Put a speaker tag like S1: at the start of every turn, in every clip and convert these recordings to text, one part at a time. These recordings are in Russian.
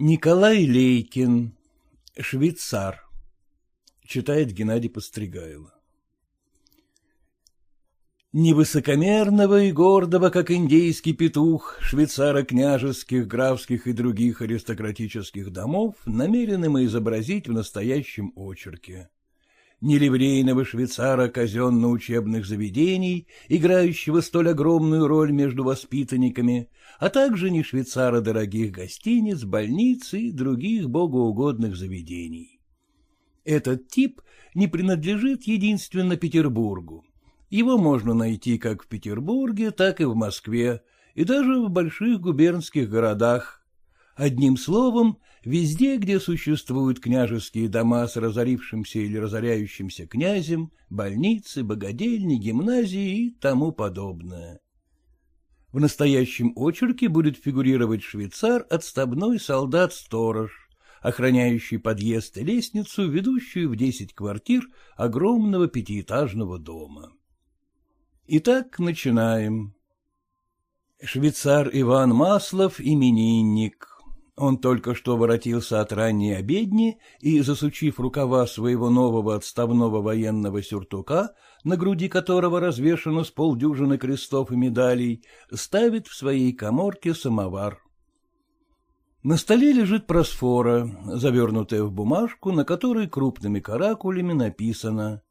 S1: Николай Лейкин, швейцар, читает Геннадий Постригайло. Невысокомерного и гордого, как индейский петух, швейцара княжеских, графских и других аристократических домов намерены мы изобразить в настоящем очерке. Неливрейного швейцара казенно-учебных заведений, играющего столь огромную роль между воспитанниками, а также не швейцара дорогих гостиниц, больниц и других богоугодных заведений. Этот тип не принадлежит единственно Петербургу. Его можно найти как в Петербурге, так и в Москве, и даже в больших губернских городах. Одним словом, везде, где существуют княжеские дома с разорившимся или разоряющимся князем, больницы, богадельни, гимназии и тому подобное. В настоящем очерке будет фигурировать швейцар, отставной солдат-сторож, охраняющий подъезд и лестницу, ведущую в десять квартир огромного пятиэтажного дома. Итак, начинаем. Швейцар Иван Маслов — именинник. Он только что воротился от ранней обедни и, засучив рукава своего нового отставного военного сюртука, на груди которого развешано с полдюжины крестов и медалей, ставит в своей коморке самовар. На столе лежит просфора, завернутая в бумажку, на которой крупными каракулями написано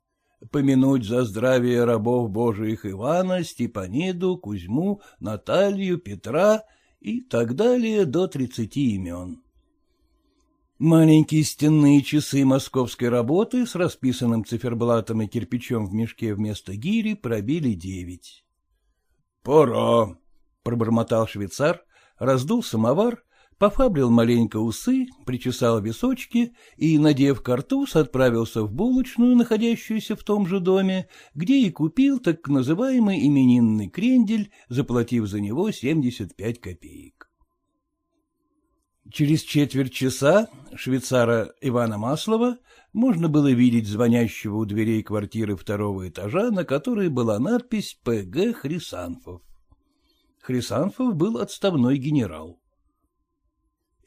S1: помянуть за здравие рабов Божиих Ивана, Степаниду, Кузьму, Наталью, Петра и так далее до тридцати имен. Маленькие стенные часы московской работы с расписанным циферблатом и кирпичом в мешке вместо гири пробили девять. — Пора, — пробормотал швейцар, раздул самовар пофабрил маленько усы, причесал височки и, надев картуз, отправился в булочную, находящуюся в том же доме, где и купил так называемый именинный крендель, заплатив за него 75 копеек. Через четверть часа швейцара Ивана Маслова можно было видеть звонящего у дверей квартиры второго этажа, на которой была надпись «П.Г. Хрисанфов». Хрисанфов был отставной генерал.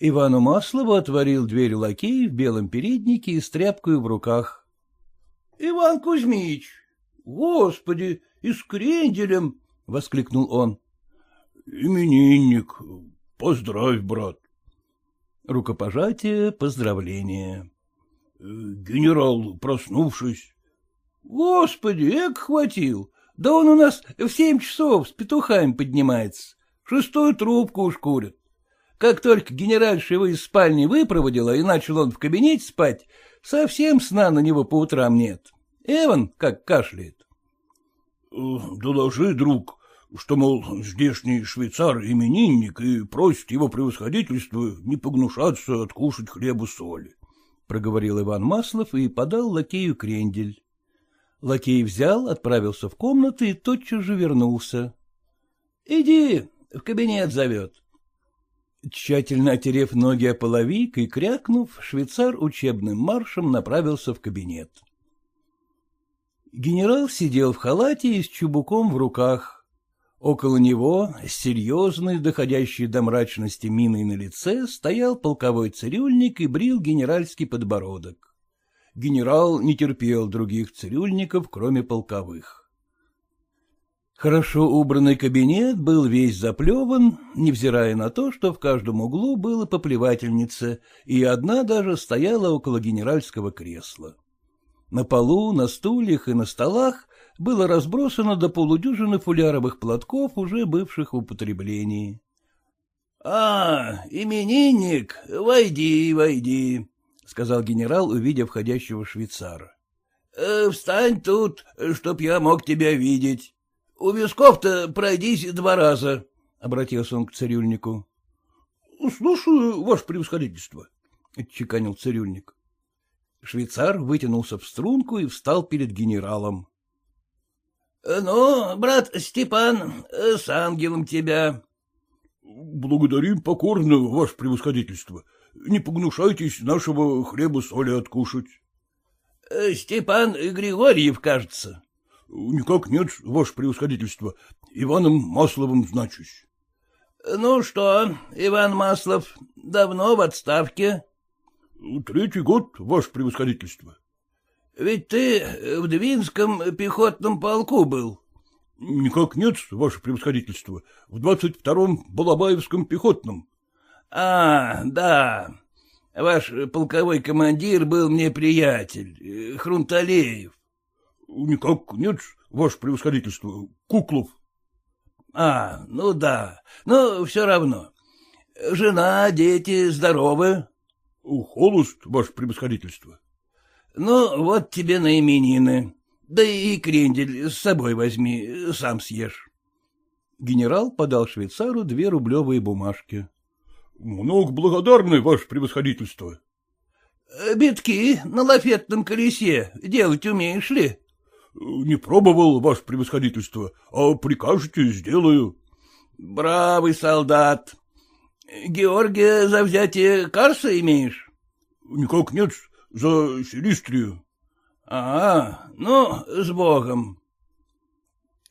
S1: Ивану Маслову отворил дверь лакей в белом переднике и с тряпкой в руках. — Иван Кузьмич! Господи, и с кренделем! — воскликнул он. — Именинник, поздравь, брат. Рукопожатие, поздравление. — Генерал, проснувшись. — Господи, эк хватил! Да он у нас в семь часов с петухами поднимается. Шестую трубку уж курит. Как только генеральша его из спальни выпроводила, и начал он в кабинете спать, совсем сна на него по утрам нет. Эван как кашляет. — Доложи, друг, что, мол, здешний швейцар-именинник и просит его превосходительство не погнушаться откушать хлебу соли, — проговорил Иван Маслов и подал лакею крендель. Лакей взял, отправился в комнату и тотчас же вернулся. — Иди, в кабинет зовет. Тщательно отерев ноги о половик и крякнув, швейцар учебным маршем направился в кабинет. Генерал сидел в халате и с чубуком в руках. Около него, с серьезной, доходящей до мрачности миной на лице, стоял полковой цирюльник и брил генеральский подбородок. Генерал не терпел других цирюльников, кроме полковых. Хорошо убранный кабинет был весь заплеван, невзирая на то, что в каждом углу было поплевательница, и одна даже стояла около генеральского кресла. На полу, на стульях и на столах было разбросано до полудюжины фуляровых платков, уже бывших в употреблении. — А, именинник, войди, войди, — сказал генерал, увидев входящего швейцара. «Э, — Встань тут, чтоб я мог тебя видеть. У висков-то пройдись два раза, — обратился он к цирюльнику. — Слушаю, ваше превосходительство, — отчеканил цирюльник. Швейцар вытянулся в струнку и встал перед генералом. — Ну, брат Степан, с ангелом тебя. — Благодарим покорно, ваше превосходительство. Не погнушайтесь нашего хлеба-соли откушать. — Степан Григорьев, кажется. — Никак нет, ваше превосходительство. Иваном Масловым значусь. — Ну что, Иван Маслов,
S2: Давно в отставке?
S1: — Третий год, ваше превосходительство.
S2: — Ведь ты в Двинском пехотном полку был.
S1: — Никак нет, ваше превосходительство. В двадцать втором Балабаевском пехотном.
S2: — А, да. Ваш полковой командир был мне приятель, Хрунталеев.
S1: — Никак нет, ваше превосходительство. Куклов.
S2: — А, ну да, но все равно. Жена, дети здоровы?
S1: — Холост, ваше превосходительство.
S2: — Ну, вот тебе на именины. Да и крендель с собой возьми, сам съешь.
S1: Генерал подал швейцару две рублевые бумажки. — Много благодарны, ваше превосходительство.
S2: — Битки на лафетном колесе делать умеешь ли?
S1: — Не пробовал, ваше превосходительство, а прикажете, сделаю.
S2: — Бравый солдат. Георгия за взятие Карса имеешь?
S1: — Никак нет, за Силистрию.
S2: — А, ну, с богом.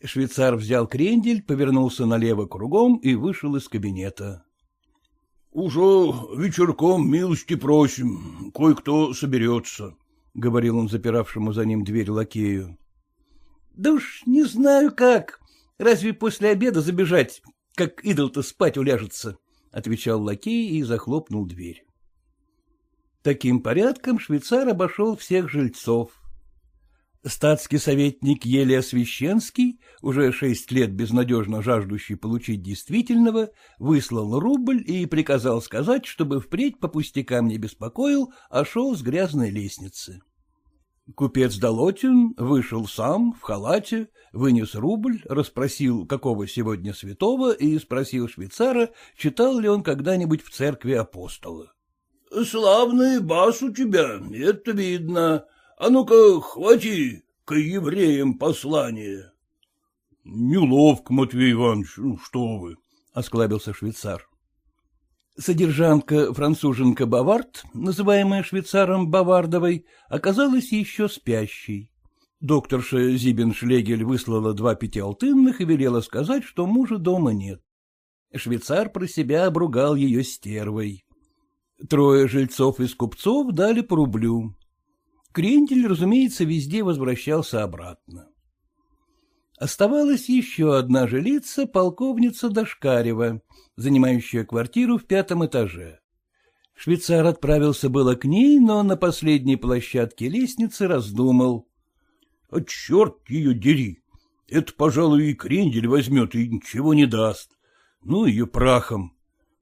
S1: Швейцар взял крендель, повернулся налево кругом и вышел из кабинета. — Уже вечерком милости просим, кое-кто соберется, — говорил он запиравшему за ним дверь лакею.
S2: — Да уж не знаю как. Разве после обеда забежать, как идол-то спать уляжется? — отвечал лакей и захлопнул дверь. Таким порядком швейцар обошел всех жильцов. Статский советник Елия Священский, уже шесть лет безнадежно жаждущий получить действительного, выслал рубль и приказал сказать, чтобы впредь по пустякам не беспокоил, а шел с грязной лестницы. Купец Долотин вышел сам, в халате, вынес рубль, расспросил, какого сегодня святого, и спросил швейцара, читал ли он когда-нибудь в церкви апостола. — Славный бас у тебя, это видно. А ну-ка, хвати к евреям послание.
S1: — Неловко, Матвей Иванович, ну что вы, — осклабился швейцар. Содержанка француженка Бавард, называемая швейцаром Бавардовой, оказалась еще спящей. Докторша Зибеншлегель выслала два пятиалтынных и велела сказать, что мужа дома нет. Швейцар про себя обругал ее стервой. Трое жильцов из купцов дали по рублю. Крендель, разумеется, везде возвращался обратно. Оставалась еще одна жилица, полковница Дашкарева, занимающая квартиру в пятом этаже. Швейцар отправился было к ней, но на последней площадке лестницы раздумал. — А черт ее дери! Это, пожалуй, и крендель возьмет и ничего не даст. Ну, ее прахом.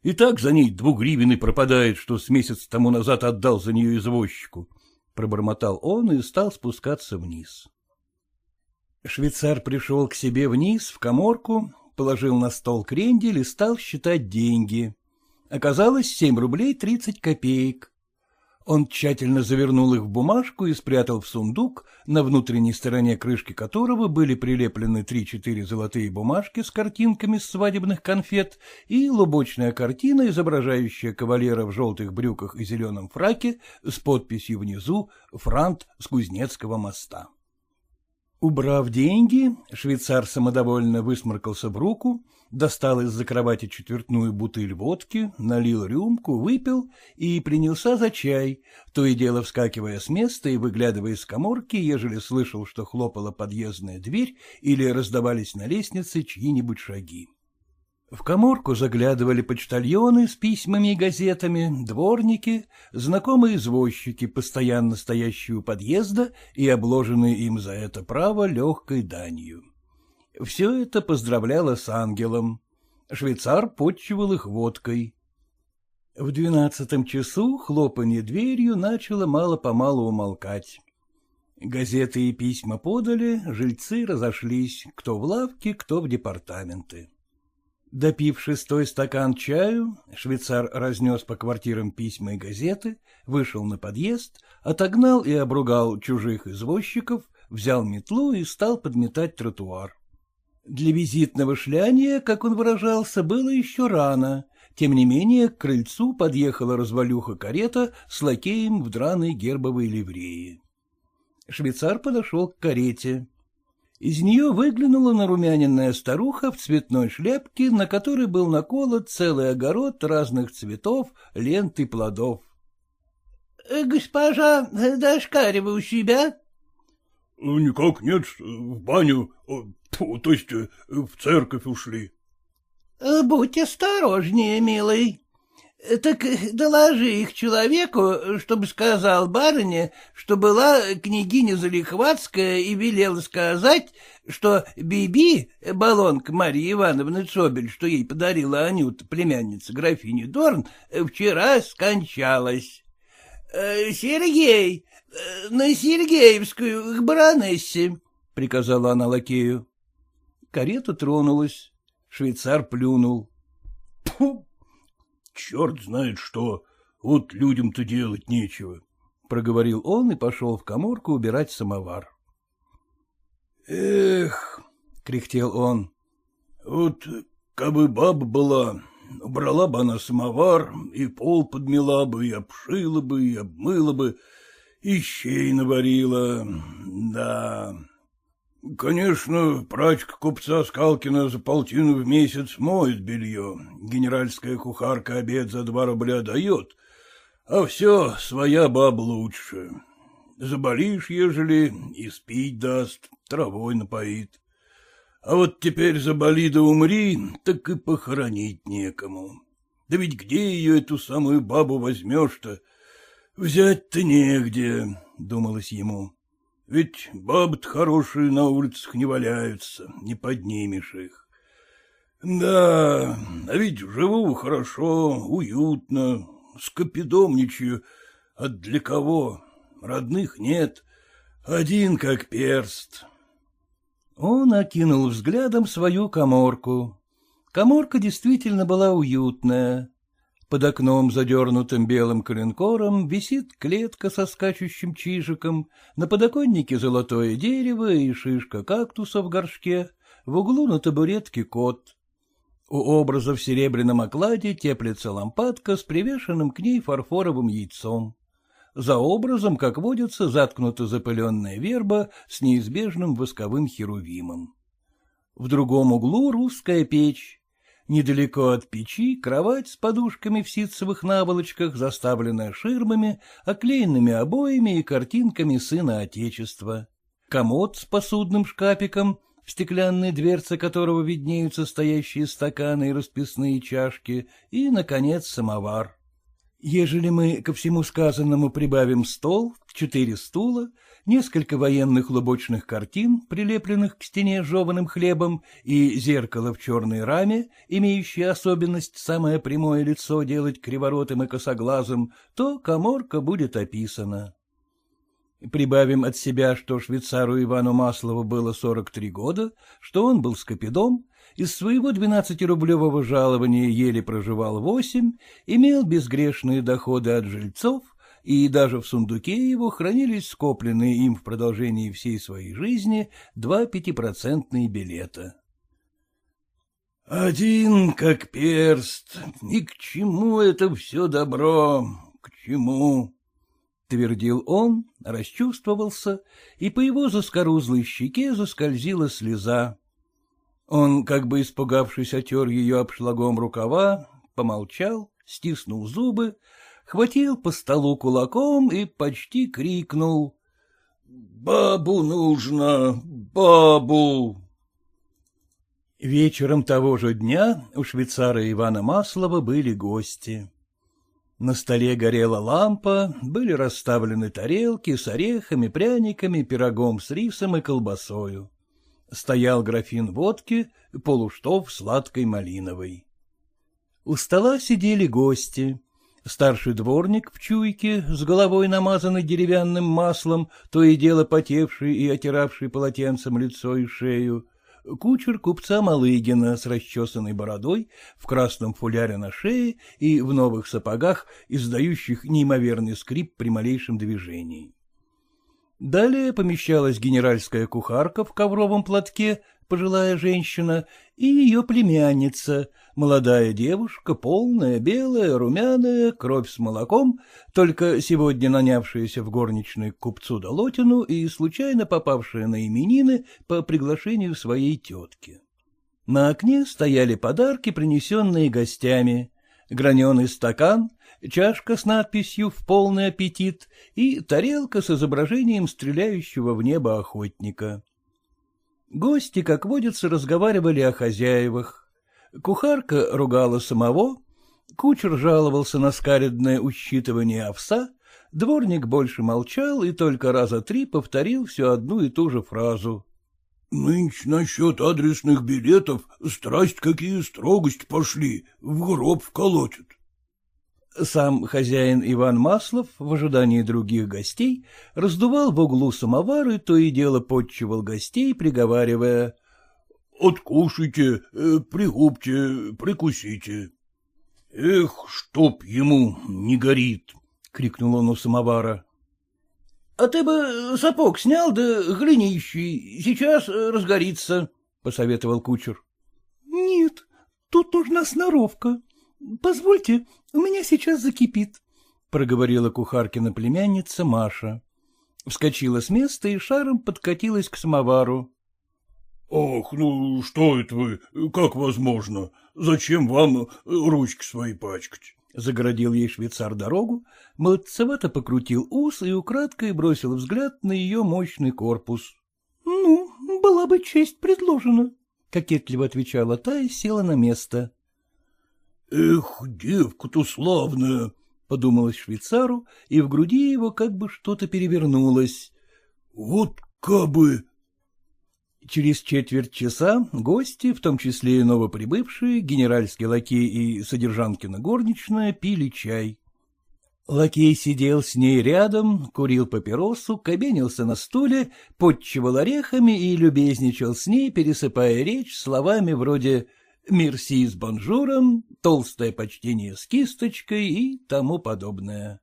S1: И так за ней двугривенный пропадает, что с месяц тому назад отдал за нее извозчику. Пробормотал он и стал спускаться вниз. Швейцар пришел к себе вниз, в коморку, положил на стол крендель и стал считать деньги. Оказалось семь рублей тридцать копеек. Он тщательно завернул их в бумажку и спрятал в сундук, на внутренней стороне крышки которого были прилеплены три-четыре золотые бумажки с картинками свадебных конфет и лубочная картина, изображающая кавалера в желтых брюках и зеленом фраке с подписью внизу «Франт с Кузнецкого моста». Убрав деньги, швейцар самодовольно высморкался в руку, достал из-за кровати четвертную бутыль водки, налил рюмку, выпил и принялся за чай, то и дело вскакивая с места и выглядывая из коморки, ежели слышал, что хлопала подъездная дверь или раздавались на лестнице чьи-нибудь шаги. В коморку заглядывали почтальоны с письмами и газетами, дворники, знакомые извозчики, постоянно стоящие у подъезда и обложенные им за это право легкой данью. Все это поздравляло с ангелом. Швейцар подчивал их водкой. В двенадцатом часу хлопанье дверью начало мало-помалу умолкать. Газеты и письма подали, жильцы разошлись, кто в лавке, кто в департаменты. Допив шестой стакан чаю, швейцар разнес по квартирам письма и газеты, вышел на подъезд, отогнал и обругал чужих извозчиков, взял метлу и стал подметать тротуар. Для визитного шляния, как он выражался, было еще рано, тем не менее к крыльцу подъехала развалюха-карета с лакеем в драной гербовой ливреи. Швейцар подошел к карете.
S2: Из нее выглянула нарумяненная старуха в цветной шляпке, на которой был наколот целый огород разных цветов, лент и плодов.
S3: — Госпожа Дашкарева у себя?
S1: — Никак нет, в баню, то есть в церковь ушли.
S3: — Будь осторожнее, милый. Так доложи их человеку, чтобы сказал барыне, что была княгиня Залихватская и велела сказать, что Биби, баллонка Марьи Ивановны Цобель, что ей подарила Анюта, племянница графини Дорн, вчера скончалась. Э, — Сергей, э, на Сергеевскую, к баронессе, — приказала она лакею.
S2: Карета тронулась. Швейцар плюнул.
S1: — Черт знает что, вот людям-то делать нечего, —
S2: проговорил он и пошел в коморку убирать самовар.
S1: — Эх, — кряхтел он, — вот кабы баба была, убрала бы она самовар, и пол подмела бы, и обшила бы, и обмыла бы, и щей наварила, да... Конечно, прачка купца Скалкина за полтину в месяц моет белье, генеральская кухарка обед за два рубля дает, а все своя баба лучше. Заболишь, ежели, и спить даст, травой напоит. А вот теперь заболи да умри, так и похоронить некому. Да ведь где ее, эту самую бабу, возьмешь-то? Взять-то негде, — думалось ему. Ведь бабы хорошие на улицах не валяются, не поднимешь их. Да, а ведь живу хорошо, уютно, скопидомничаю, а для кого? Родных нет, один как перст.
S2: Он окинул взглядом свою коморку. Коморка действительно была уютная. Под окном, задернутым белым коленкором, висит клетка со скачущим чижиком, на подоконнике золотое дерево и шишка кактуса в горшке, в углу на табуретке кот. У образа в серебряном окладе теплится лампадка с привешенным к ней фарфоровым яйцом. За образом, как водится, заткнута запыленная верба с неизбежным восковым херувимом. В другом углу русская печь, Недалеко от печи кровать с подушками в ситцевых наволочках, заставленная ширмами, оклеенными обоями и картинками сына Отечества. Комод с посудным шкапиком, в стеклянной дверце которого виднеются стоящие стаканы и расписные чашки, и, наконец, самовар. Ежели мы ко всему сказанному прибавим стол, четыре стула, несколько военных лубочных картин, прилепленных к стене жеваным хлебом, и зеркало в черной раме, имеющее особенность самое прямое лицо делать криворотым и косоглазым, то коморка будет описана. Прибавим от себя, что швейцару Ивану Маслову было сорок три года, что он был скопидом, из своего двенадцатирублевого жалования еле проживал восемь, имел безгрешные доходы от жильцов — и даже в сундуке его хранились скопленные им в продолжении всей своей жизни два пятипроцентные билета.
S1: «Один как перст, и к чему это все добро, к чему?» — твердил он, расчувствовался, и по его заскорузлой щеке заскользила слеза. Он, как бы испугавшись, отер ее обшлагом рукава, помолчал, стиснул зубы, хватил по столу кулаком и почти крикнул. — Бабу нужно, бабу!
S2: Вечером того же дня у швейцара Ивана Маслова были гости. На столе горела лампа, были расставлены тарелки с орехами, пряниками, пирогом с рисом и колбасою. Стоял графин водки, полуштов сладкой малиновой. У стола сидели гости старший дворник в чуйке, с головой намазанный деревянным маслом, то и дело потевший и отиравший полотенцем лицо и шею, кучер купца Малыгина с расчесанной бородой, в красном фуляре на шее и в новых сапогах, издающих неимоверный скрип при малейшем движении. Далее помещалась генеральская кухарка в ковровом платке, пожилая женщина, и ее племянница, молодая девушка, полная, белая, румяная, кровь с молоком, только сегодня нанявшаяся в горничной к купцу Долотину и случайно попавшая на именины по приглашению своей тетки. На окне стояли подарки, принесенные гостями, граненый стакан, чашка с надписью «В полный аппетит» и тарелка с изображением стреляющего в небо охотника. Гости, как водится, разговаривали о хозяевах. Кухарка ругала самого, кучер жаловался на скаредное усчитывание овса, дворник больше молчал и только раза три повторил всю одну и ту же фразу.
S1: — Нынче насчет адресных билетов страсть какие строгость пошли, в гроб вколотят.
S2: Сам хозяин Иван Маслов в ожидании других гостей раздувал в углу самовар и то и дело подчивал гостей, приговаривая — Откушайте, э, пригубьте, прикусите. — Эх, чтоб ему не горит! — крикнул он у самовара. — А ты бы сапог снял, да глинищий, сейчас разгорится, — посоветовал кучер.
S3: — Нет, тут нужна сноровка. Позвольте, у меня сейчас закипит, — проговорила кухаркина племянница Маша.
S2: Вскочила с места и шаром подкатилась к самовару.
S1: — Ох, ну что это вы, как возможно? Зачем вам ручки свои пачкать?
S2: Загородил ей швейцар дорогу, молодцевато покрутил ус и украдкой бросил взгляд на ее мощный корпус.
S3: — Ну, была бы честь предложена, —
S2: кокетливо отвечала та и села на место.
S1: — Эх, девка-то славная! — подумалось швейцару, и в груди его как бы что-то перевернулось. — Вот кабы...
S2: Через четверть часа гости, в том числе и новоприбывшие, генеральский лакей и содержанкина горничная, пили чай. Лакей сидел с ней рядом, курил папиросу, кабенился на стуле, подчивал орехами и любезничал с ней, пересыпая речь словами вроде мерси с бонжуром, толстое почтение с кисточкой и тому подобное.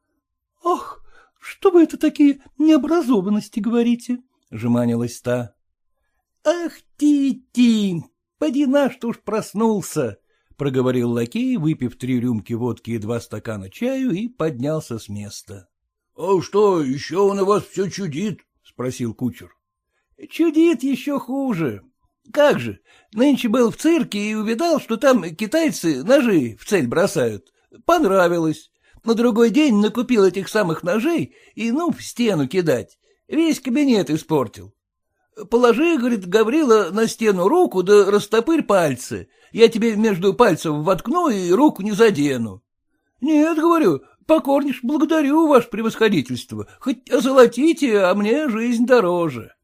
S3: — Ах, что вы это такие необразованности говорите? — жеманилась та.
S2: — Ах ты, ти, поди наш-то уж проснулся, — проговорил лакей, выпив три рюмки водки и два стакана чаю, и поднялся с места.
S1: — А что, еще он у вас все чудит? — спросил кучер.
S2: — Чудит еще хуже. Как же, нынче был в цирке и увидал, что там китайцы ножи в цель бросают. Понравилось. На другой день накупил этих самых ножей и, ну, в стену кидать. Весь кабинет испортил. Положи, говорит, Гаврила, на стену руку, да растопырь пальцы. Я тебе между пальцев воткну и руку не задену. Нет, говорю, покорнейш, благодарю, ваше превосходительство. Хоть озолотите, а мне жизнь дороже.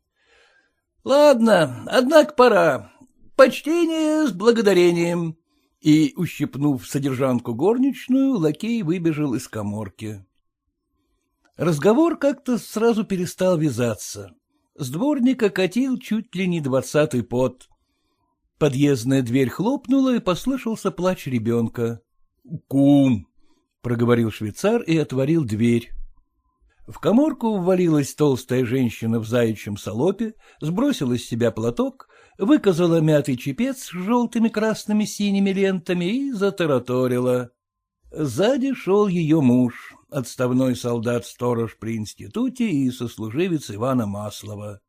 S2: Ладно, однако пора. Почтение с благодарением. И, ущипнув содержанку горничную, лакей выбежал из коморки. Разговор как-то сразу перестал вязаться. С дворника катил чуть ли не двадцатый пот. Подъездная дверь хлопнула, и послышался плач ребенка. — Кум! — проговорил швейцар и отворил дверь. В коморку ввалилась толстая женщина в заячьем салопе, сбросила с себя платок, выказала мятый чепец с желтыми, красными, синими лентами и затараторила. Сзади шел ее муж, отставной солдат-сторож при институте и сослуживец Ивана Маслова.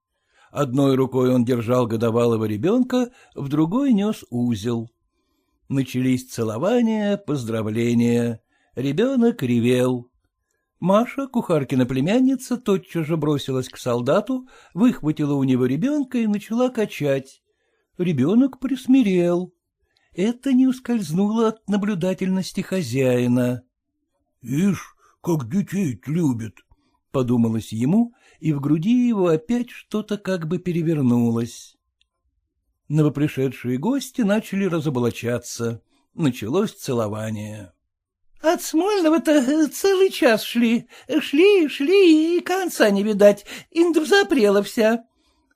S2: Одной рукой он держал годовалого ребенка, в другой нес узел. Начались целования, поздравления. Ребенок ревел. Маша, кухаркина племянница, тотчас же бросилась к солдату, выхватила у него ребенка и начала качать. Ребенок присмирел. Это не ускользнуло от наблюдательности хозяина.
S1: — Ишь, как детей любят, — подумалось
S2: ему, и в груди его опять что-то как бы перевернулось. Новопришедшие гости начали разоблачаться. Началось целование.
S3: — От Смольного-то э, целый час шли. Шли, шли, и конца не видать. Инда запрела вся.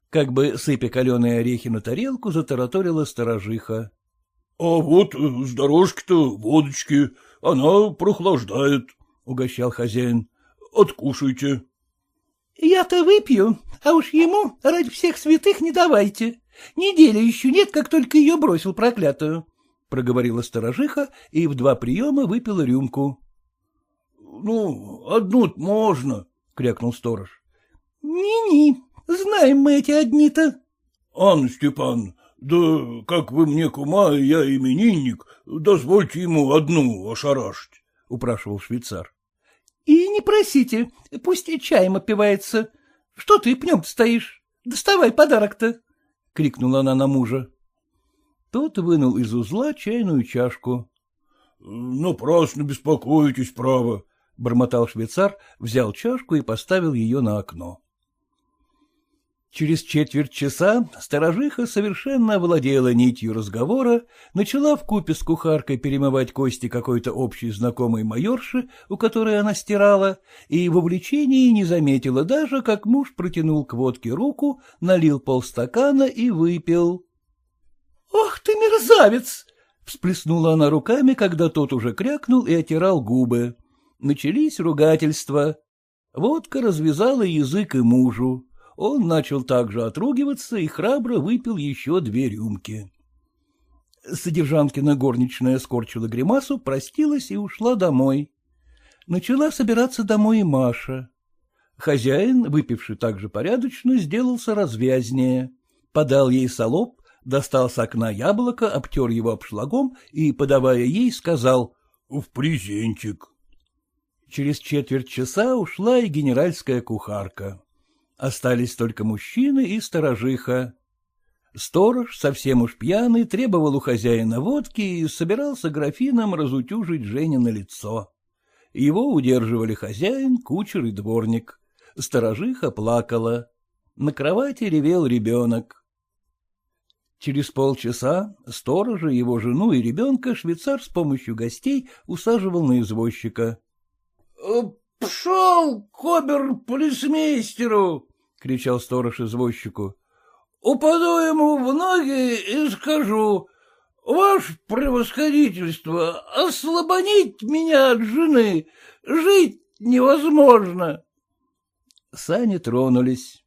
S2: Как бы, сыпя каленые орехи на тарелку, затараторила сторожиха.
S1: — А вот э, с дорожки-то водочки, она прохлаждает, — угощал хозяин. — Откушайте.
S3: — Я-то выпью, а уж ему ради всех святых не давайте. Недели еще нет, как только ее бросил проклятую, — проговорила сторожиха и в два приема выпила рюмку.
S1: — Ну, одну можно, — крякнул сторож.
S3: «Ни — знаем мы эти одни-то.
S1: — Анна Степан, да как вы мне кума, я именинник, дозвольте ему одну ошарашить, — упрашивал швейцар.
S3: — И не просите, пусть и чаем опивается. Что ты пнем стоишь? Доставай подарок-то. — крикнула она на мужа.
S2: Тот вынул из узла чайную чашку.
S1: — Напрасно беспокоитесь, право, — бормотал швейцар, взял чашку и поставил ее на окно.
S2: Через четверть часа сторожиха совершенно овладела нитью разговора, начала в купе с кухаркой перемывать кости какой-то общей знакомой майорши, у которой она стирала, и в увлечении не заметила даже, как муж протянул к водке руку, налил полстакана и выпил.
S3: — Ах ты, мерзавец!
S2: — всплеснула она руками, когда тот уже крякнул и отирал губы. Начались ругательства. Водка развязала язык и мужу он начал также отругиваться и храбро выпил еще две рюмки. Содержанкина горничная скорчила гримасу, простилась и ушла домой. Начала собираться домой и Маша. Хозяин, выпивший также порядочно, сделался развязнее. Подал ей солоб, достал с окна яблоко, обтер его обшлагом и, подавая ей, сказал «В презентик». Через четверть часа ушла и генеральская кухарка. Остались только мужчины и сторожиха. Сторож, совсем уж пьяный, требовал у хозяина водки и собирался графином разутюжить Женя на лицо. Его удерживали хозяин, кучер и дворник. Сторожиха плакала. На кровати ревел ребенок. Через полчаса сторожа, его жену и ребенка швейцар с помощью гостей усаживал на извозчика.
S3: «Э, — Пшел к обер-полисмейстеру, — кричал сторож извозчику. — Упаду ему в ноги и скажу, ваше превосходительство, ослабонить меня от жены, жить невозможно.
S2: Сани тронулись.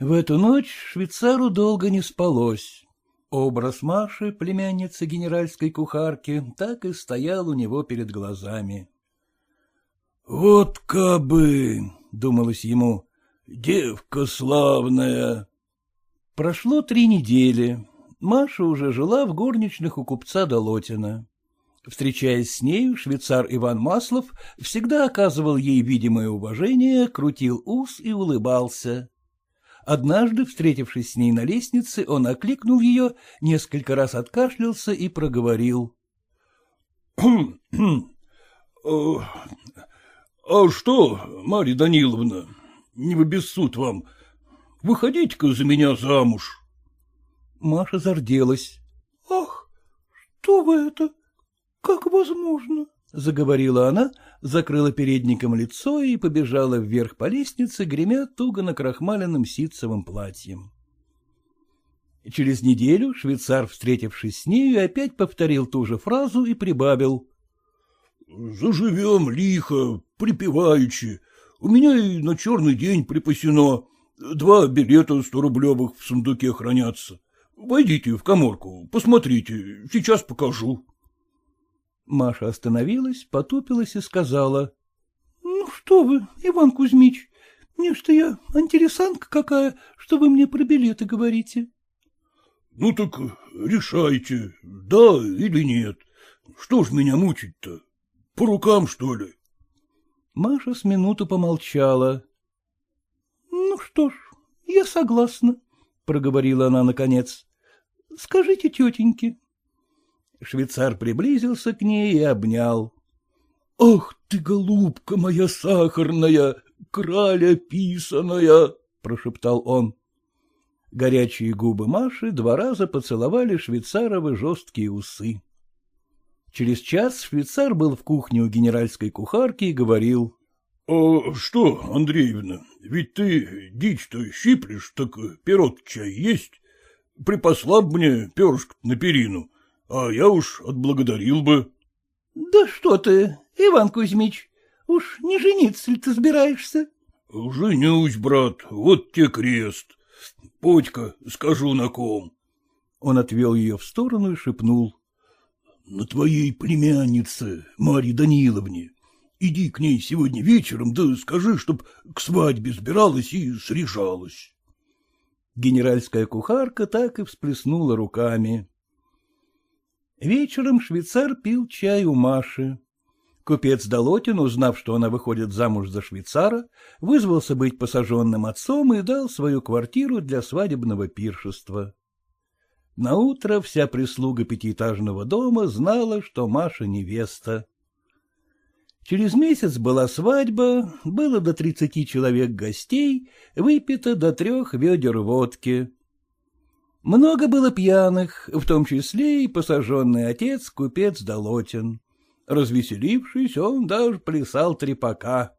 S2: В эту ночь швейцару долго не спалось. Образ Маши, племянницы генеральской кухарки, так и стоял у него перед глазами. — Вот кабы, — думалось ему, Девка славная. Прошло три недели. Маша уже жила в горничных у купца Долотина. Встречаясь с нею, швейцар Иван Маслов всегда оказывал ей видимое уважение, крутил ус и улыбался. Однажды, встретившись с ней на лестнице, он окликнул ее, несколько раз откашлялся и проговорил.
S1: — А что, Марья Даниловна, не в обессуд вам. Выходите-ка за меня замуж.
S2: Маша зарделась.
S3: — Ах, что вы это? Как возможно?
S2: — заговорила она, закрыла передником лицо и побежала вверх по лестнице, гремя туго накрахмаленным ситцевым платьем. Через неделю швейцар, встретившись с нею, опять повторил ту же фразу и прибавил.
S1: — Заживем лихо, припеваючи, у меня и на черный день припасено. Два билета сто рублевых в сундуке хранятся. Войдите в коморку, посмотрите, сейчас покажу.
S2: Маша остановилась, потупилась и сказала.
S3: — Ну что вы, Иван Кузьмич, не что я антиресантка какая, что вы мне про билеты говорите.
S1: — Ну так решайте, да или нет. Что ж меня мучить-то? По рукам, что ли?
S2: Маша с минуту помолчала.
S3: — Ну что ж, я согласна, — проговорила она наконец. — Скажите тетеньке.
S2: Швейцар приблизился к ней и обнял.
S1: — Ах ты, голубка моя сахарная, краля писаная! — прошептал он.
S2: Горячие губы Маши два раза поцеловали швейцаровы жесткие усы. Через час швейцар был в кухне у генеральской кухарки и говорил.
S1: — А что, Андреевна, ведь ты дичь-то щиплешь, так пирот чай есть? Припасла бы мне перышко на перину, а я уж отблагодарил бы.
S3: — Да что ты, Иван Кузьмич, уж не жениться ли ты собираешься?
S1: —— Женюсь, брат, вот те крест. Подька, скажу на ком.
S2: Он отвел ее в сторону и шепнул.
S1: — На твоей племяннице, Марье Даниловне. Иди к ней сегодня вечером, да скажи, чтоб к свадьбе сбиралась и срежалась.
S2: Генеральская кухарка так и всплеснула руками. Вечером швейцар пил чай у Маши. Купец Долотин, узнав, что она выходит замуж за швейцара, вызвался быть посаженным отцом и дал свою квартиру для свадебного пиршества. Наутро вся прислуга пятиэтажного дома знала, что Маша невеста. Через месяц была свадьба, было до тридцати человек гостей, выпито до трех ведер водки. Много было пьяных, в том числе и посаженный отец, купец Долотин. Развеселившись, он даже плясал трепака.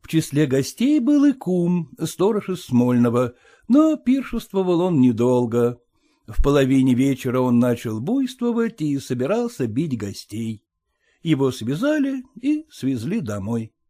S2: В числе гостей был и кум, сторож из Смольного, но пиршествовал он недолго. В половине вечера он начал буйствовать и собирался бить гостей. Его связали и свезли домой.